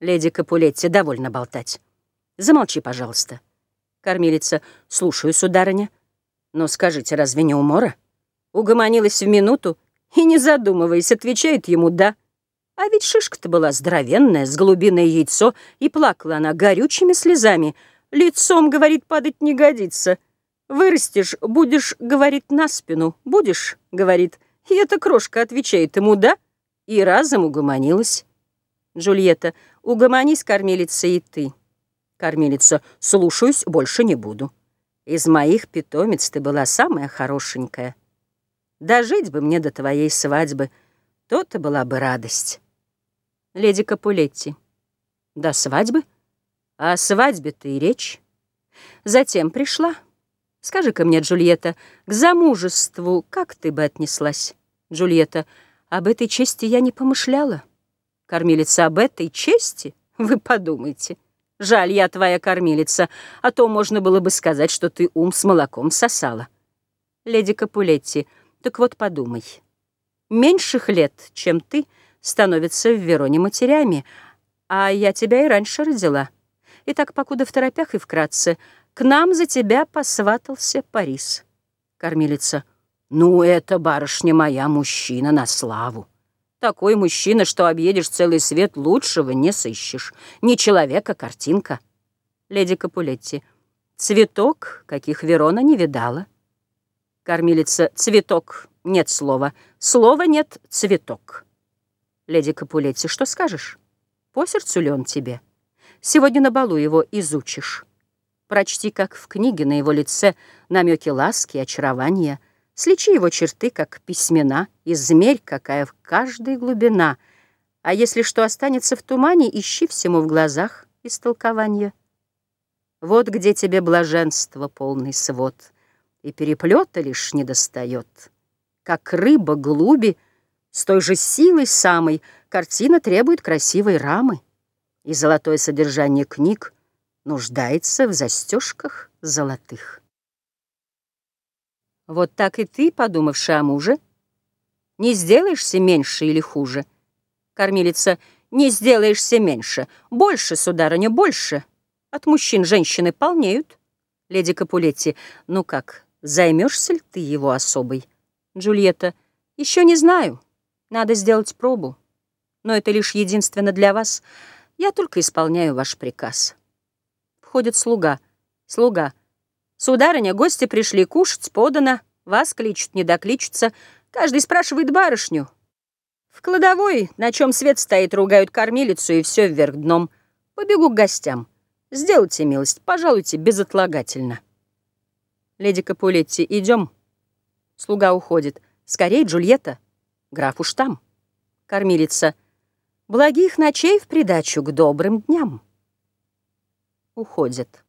Леди Капулетти, довольно болтать. Замолчи, пожалуйста. Кормилица, слушаю, сударыня. Но скажите, разве не умора? Угомонилась в минуту и, не задумываясь, отвечает ему «да». А ведь шишка-то была здоровенная, с голубиное яйцо, и плакала она горючими слезами. Лицом, говорит, падать не годится. Вырастешь, будешь, говорит, на спину. Будешь, говорит. И эта крошка отвечает ему «да», и разом угомонилась. Джульетта, угомонись, кормилица, и ты. Кормилица, слушаюсь, больше не буду. Из моих питомец ты была самая хорошенькая. Дожить бы мне до твоей свадьбы, то-то была бы радость. Леди Капулетти. До свадьбы? О свадьбе-то и речь. Затем пришла. Скажи-ка мне, Джульетта, к замужеству как ты бы отнеслась? Джульетта, об этой чести я не помышляла. Кормилица, об этой чести? Вы подумайте. Жаль, я твоя кормилица, а то можно было бы сказать, что ты ум с молоком сосала. Леди Капулетти, так вот подумай. Меньших лет, чем ты, — становятся в Вероне матерями, а я тебя и раньше родила. Итак, покуда в торопях и вкратце, к нам за тебя посватался Парис. Кормилица. Ну, это, барышня моя, мужчина на славу. Такой мужчина, что объедешь целый свет, лучшего не сыщешь. Не человека, картинка. Леди Капулетти. Цветок, каких Верона не видала. Кормилица. Цветок. Нет слова. Слова нет цветок. Леди Капулетти, что скажешь? По сердцу ли он тебе? Сегодня на балу его изучишь. Прочти, как в книге на его лице намеки ласки очарования. Слечи его черты, как письмена, и змерь, какая в каждой глубина. А если что останется в тумане, ищи всему в глазах истолкования. Вот где тебе блаженство полный свод, и переплета лишь не достает. Как рыба глуби — с той же силой самой картина требует красивой рамы, и золотое содержание книг нуждается в застежках золотых. Вот так и ты, подумавши о муже, не сделаешься меньше или хуже. Кормилица, не сделаешься меньше. Больше, сударыня, больше. От мужчин женщины полнеют. Леди Капулетти, ну как, займешься ли ты его особой? Джульетта, еще не знаю. Надо сделать пробу, но это лишь единственно для вас. Я только исполняю ваш приказ. Входит слуга. Слуга. Сударыня, гости пришли кушать, подано. Вас кличут, не докличутся. Каждый спрашивает барышню. В кладовой, на чем свет стоит, ругают кормилицу, и все вверх дном. Побегу к гостям. Сделайте милость, пожалуйте, безотлагательно. Леди Капулетти, идем. Слуга уходит. Скорей, Джульетта. Граф уж там. Кормилица. Благих ночей в придачу к добрым дням. Уходит.